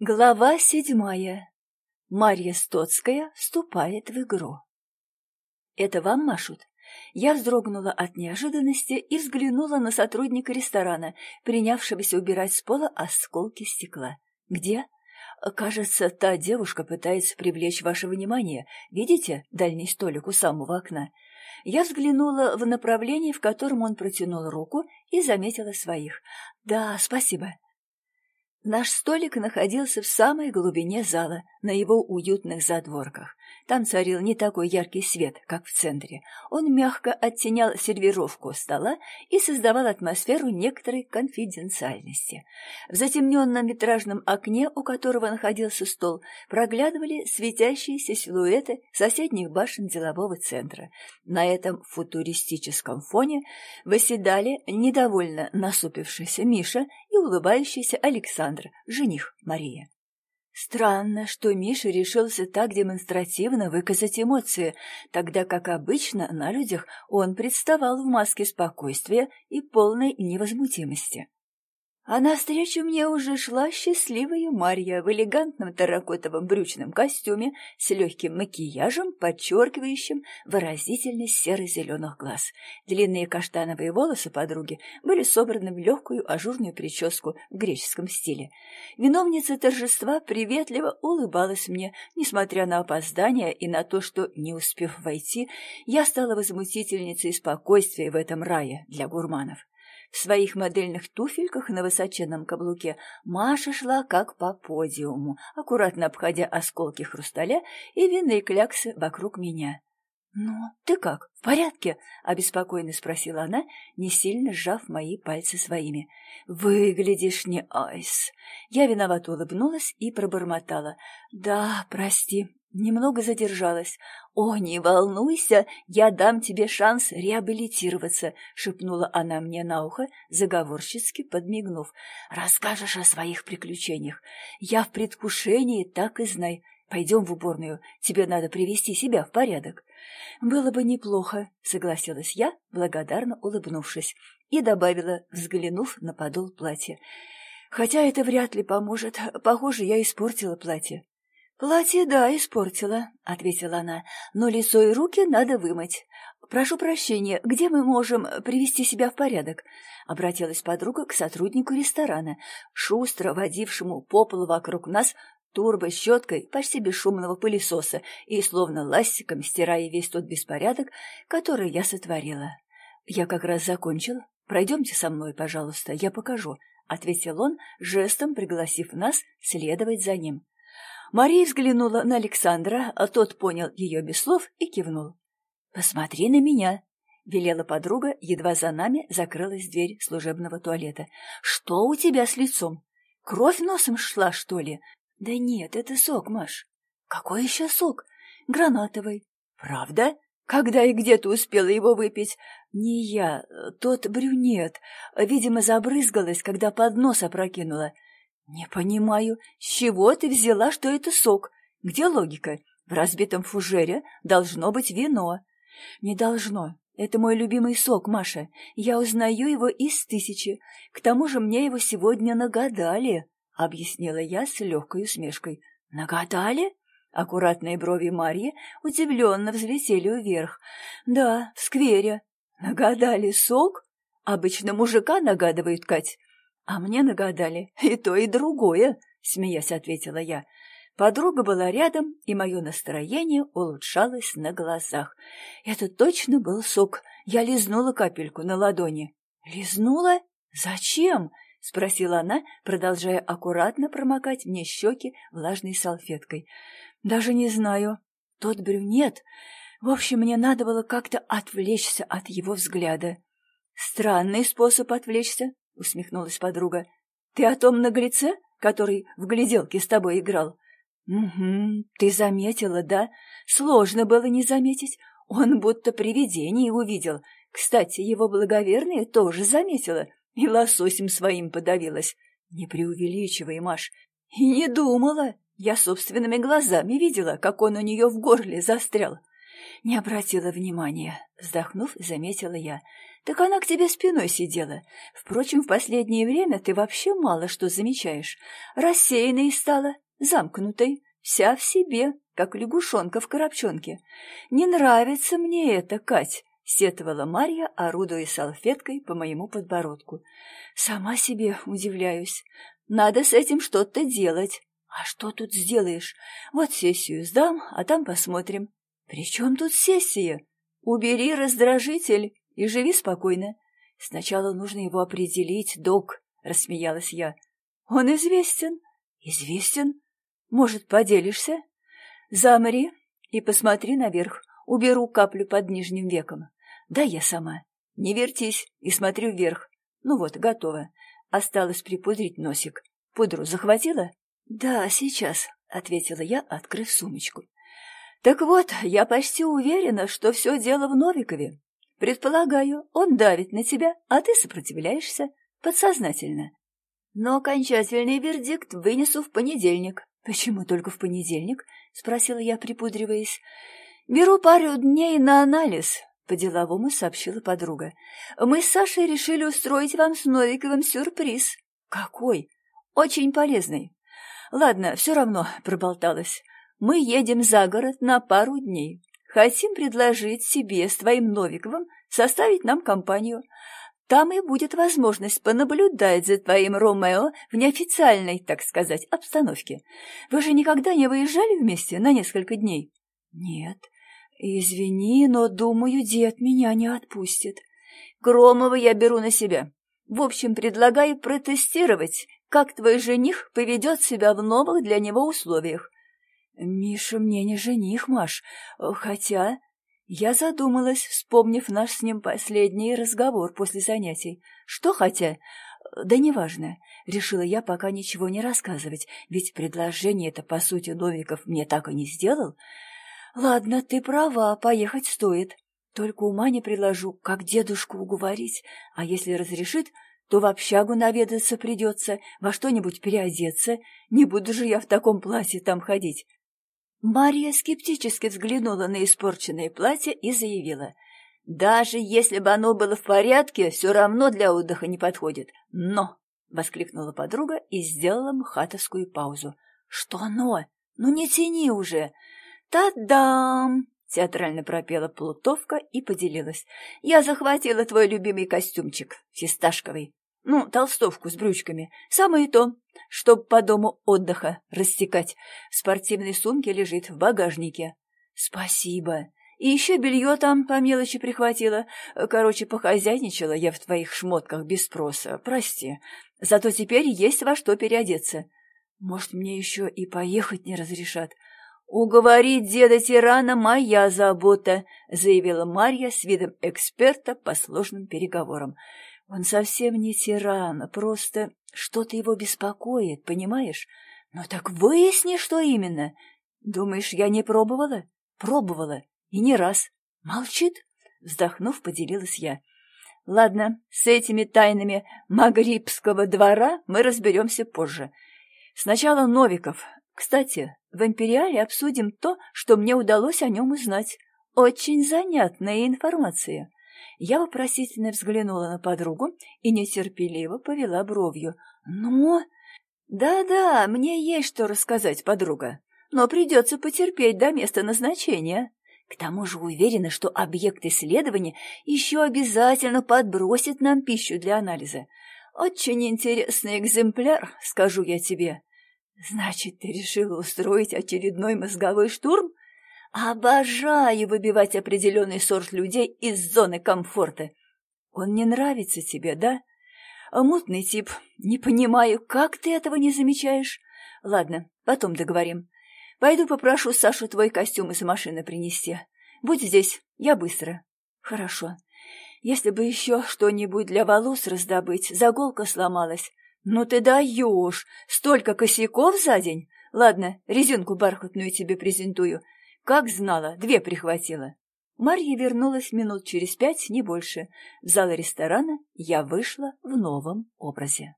Глава седьмая. Марья Стоцкая вступает в игру. «Это вам машут?» Я вздрогнула от неожиданности и взглянула на сотрудника ресторана, принявшегося убирать с пола осколки стекла. «Где?» «Кажется, та девушка пытается привлечь ваше внимание. Видите дальний столик у самого окна?» Я взглянула в направлении, в котором он протянул руку, и заметила своих. «Да, спасибо». Наш столик находился в самой глубине зала, на его уютных задворках. Там царил не такой яркий свет, как в центре. Он мягко оттенял сервировку стола и создавал атмосферу некоторой конфиденциальности. В затемненном витражном окне, у которого находился стол, проглядывали светящиеся силуэты соседних башен делового центра. На этом футуристическом фоне восседали недовольно насупившийся Миша и улыбающийся Александр, жених Мария. Странно, что Миша решился так демонстративно выказать эмоции, тогда как обычно на людях он представал в маске спокойствия и полной невозмутимости. А навстречу мне уже шла счастливая Марья в элегантном терракотовом брючном костюме с легким макияжем, подчеркивающим выразительность серо-зеленых глаз. Длинные каштановые волосы подруги были собраны в легкую ажурную прическу в греческом стиле. Виновница торжества приветливо улыбалась мне, несмотря на опоздание и на то, что, не успев войти, я стала возмутительницей спокойствия в этом рае для гурманов. В своих модельных туфельках на высоченном каблуке Маша шла как по подиуму, аккуратно обходя осколки хрусталя и винные кляксы вокруг меня. «Ну, ты как, в порядке?» — обеспокоенно спросила она, не сильно сжав мои пальцы своими. «Выглядишь не айс». Я виновато улыбнулась и пробормотала. «Да, прости, Немного задержалась. «О, не волнуйся, я дам тебе шанс реабилитироваться», — шепнула она мне на ухо, заговорщицки подмигнув. «Расскажешь о своих приключениях. Я в предвкушении, так и знай. Пойдем в уборную, тебе надо привести себя в порядок». «Было бы неплохо», — согласилась я, благодарно улыбнувшись, и добавила, взглянув на подол платья. «Хотя это вряд ли поможет. Похоже, я испортила платье». «Платье, да, испортила», — ответила она, — «но лицо и руки надо вымыть. Прошу прощения, где мы можем привести себя в порядок?» — обратилась подруга к сотруднику ресторана, шустро водившему по полу вокруг нас турбощеткой почти бесшумного пылесоса и словно ластиком стирая весь тот беспорядок, который я сотворила. «Я как раз закончил. Пройдемте со мной, пожалуйста, я покажу», — ответил он, жестом пригласив нас следовать за ним. Мария взглянула на Александра, а тот понял ее без слов и кивнул. «Посмотри на меня», — велела подруга, едва за нами закрылась дверь служебного туалета. «Что у тебя с лицом? Кровь носом шла, что ли?» «Да нет, это сок, Маш». «Какой еще сок?» «Гранатовый». «Правда? Когда и где ты успела его выпить?» «Не я, тот брюнет. Видимо, забрызгалась, когда поднос опрокинула. «Не понимаю, с чего ты взяла, что это сок? Где логика? В разбитом фужере должно быть вино». «Не должно. Это мой любимый сок, Маша. Я узнаю его из тысячи. К тому же мне его сегодня нагадали», — объяснила я с легкой усмешкой. «Нагадали?» Аккуратные брови Марьи удивленно взлетели вверх. «Да, в сквере. Нагадали сок? Обычно мужика нагадывают, Кать. «А мне нагадали и то, и другое», — смеясь ответила я. Подруга была рядом, и мое настроение улучшалось на глазах. Это точно был сок. Я лизнула капельку на ладони. «Лизнула? Зачем?» — спросила она, продолжая аккуратно промокать мне щеки влажной салфеткой. «Даже не знаю. Тот брюнет. В общем, мне надо было как-то отвлечься от его взгляда». «Странный способ отвлечься», — усмехнулась подруга. — Ты о том наглеце, который в гляделке с тобой играл? — Угу, ты заметила, да? Сложно было не заметить. Он будто привидение увидел. Кстати, его благоверная тоже заметила и лососем своим подавилась. Не преувеличивай, Маш. И не думала. Я собственными глазами видела, как он у нее в горле застрял. Не обратила внимания. Вздохнув, заметила я. Так она к тебе спиной сидела. Впрочем, в последнее время ты вообще мало что замечаешь. Рассеянной стала, замкнутой, вся в себе, как лягушонка в коробчонке. Не нравится мне это, Кать, — сетовала Марья, орудуя салфеткой по моему подбородку. Сама себе удивляюсь. Надо с этим что-то делать. А что тут сделаешь? Вот сессию сдам, а там посмотрим. При чем тут сессия? Убери раздражитель и живи спокойно. Сначала нужно его определить, док, — рассмеялась я. Он известен. Известен? Может, поделишься? Замри и посмотри наверх. Уберу каплю под нижним веком. Да я сама. Не вертись и смотри вверх. Ну вот, готово. Осталось припудрить носик. Пудру захватила? Да, сейчас, — ответила я, открыв сумочку. Так вот, я почти уверена, что все дело в Новикове. Предполагаю, он давит на тебя, а ты сопротивляешься подсознательно. Но окончательный вердикт вынесу в понедельник. Почему только в понедельник? спросила я, припудриваясь. Беру пару дней на анализ, по-деловому сообщила подруга. Мы с Сашей решили устроить вам с Новиковым сюрприз. Какой? Очень полезный. Ладно, все равно проболталась. Мы едем за город на пару дней. Хотим предложить себе с твоим Новиковым составить нам компанию. Там и будет возможность понаблюдать за твоим Ромео в неофициальной, так сказать, обстановке. Вы же никогда не выезжали вместе на несколько дней? Нет. Извини, но, думаю, дед меня не отпустит. Громова я беру на себя. В общем, предлагаю протестировать, как твой жених поведет себя в новых для него условиях. Миша мне не жених, Маш, хотя... Я задумалась, вспомнив наш с ним последний разговор после занятий. Что хотя? Да неважно. Решила я пока ничего не рассказывать, ведь предложение это, по сути, Новиков мне так и не сделал. Ладно, ты права, поехать стоит. Только ума не приложу, как дедушку уговорить, а если разрешит, то в общагу наведаться придется, во что-нибудь переодеться. Не буду же я в таком платье там ходить. Мария скептически взглянула на испорченное платье и заявила. «Даже если бы оно было в порядке, все равно для отдыха не подходит. Но!» — воскликнула подруга и сделала мхатовскую паузу. «Что но? Ну не тяни уже!» «Та-дам!» — театрально пропела Плутовка и поделилась. «Я захватила твой любимый костюмчик, фисташковый. Ну, толстовку с брючками. Самое то, чтоб по дому отдыха растекать. В спортивной сумке лежит в багажнике. Спасибо. И еще белье там по мелочи прихватила. Короче, похозяйничала я в твоих шмотках без спроса. Прости. Зато теперь есть во что переодеться. Может, мне еще и поехать не разрешат. «Уговорить деда-тирана — моя забота», — заявила Марья с видом эксперта по сложным переговорам. Он совсем не тиран, просто что-то его беспокоит, понимаешь? Ну так выясни, что именно. Думаешь, я не пробовала? Пробовала. И не раз. Молчит? Вздохнув, поделилась я. Ладно, с этими тайнами Магрибского двора мы разберемся позже. Сначала Новиков. Кстати, в «Империале» обсудим то, что мне удалось о нем узнать. Очень занятная информация. Я вопросительно взглянула на подругу и нетерпеливо повела бровью. «Ну?» «Да-да, мне есть что рассказать, подруга, но придется потерпеть до места назначения. К тому же уверена, что объект исследования еще обязательно подбросит нам пищу для анализа. Очень интересный экземпляр, скажу я тебе». «Значит, ты решила устроить очередной мозговой штурм?» Обожаю выбивать определенный сорт людей из зоны комфорта. Он не нравится тебе, да? Мутный тип. Не понимаю, как ты этого не замечаешь? Ладно, потом договорим. Пойду попрошу Сашу твой костюм из машины принести. Будь здесь, я быстро. Хорошо. Если бы еще что-нибудь для волос раздобыть, заголка сломалась. Ну ты даешь! Столько косяков за день! Ладно, резинку бархатную тебе презентую — как знала, две прихватила. Марья вернулась минут через пять, не больше. В зал ресторана я вышла в новом образе.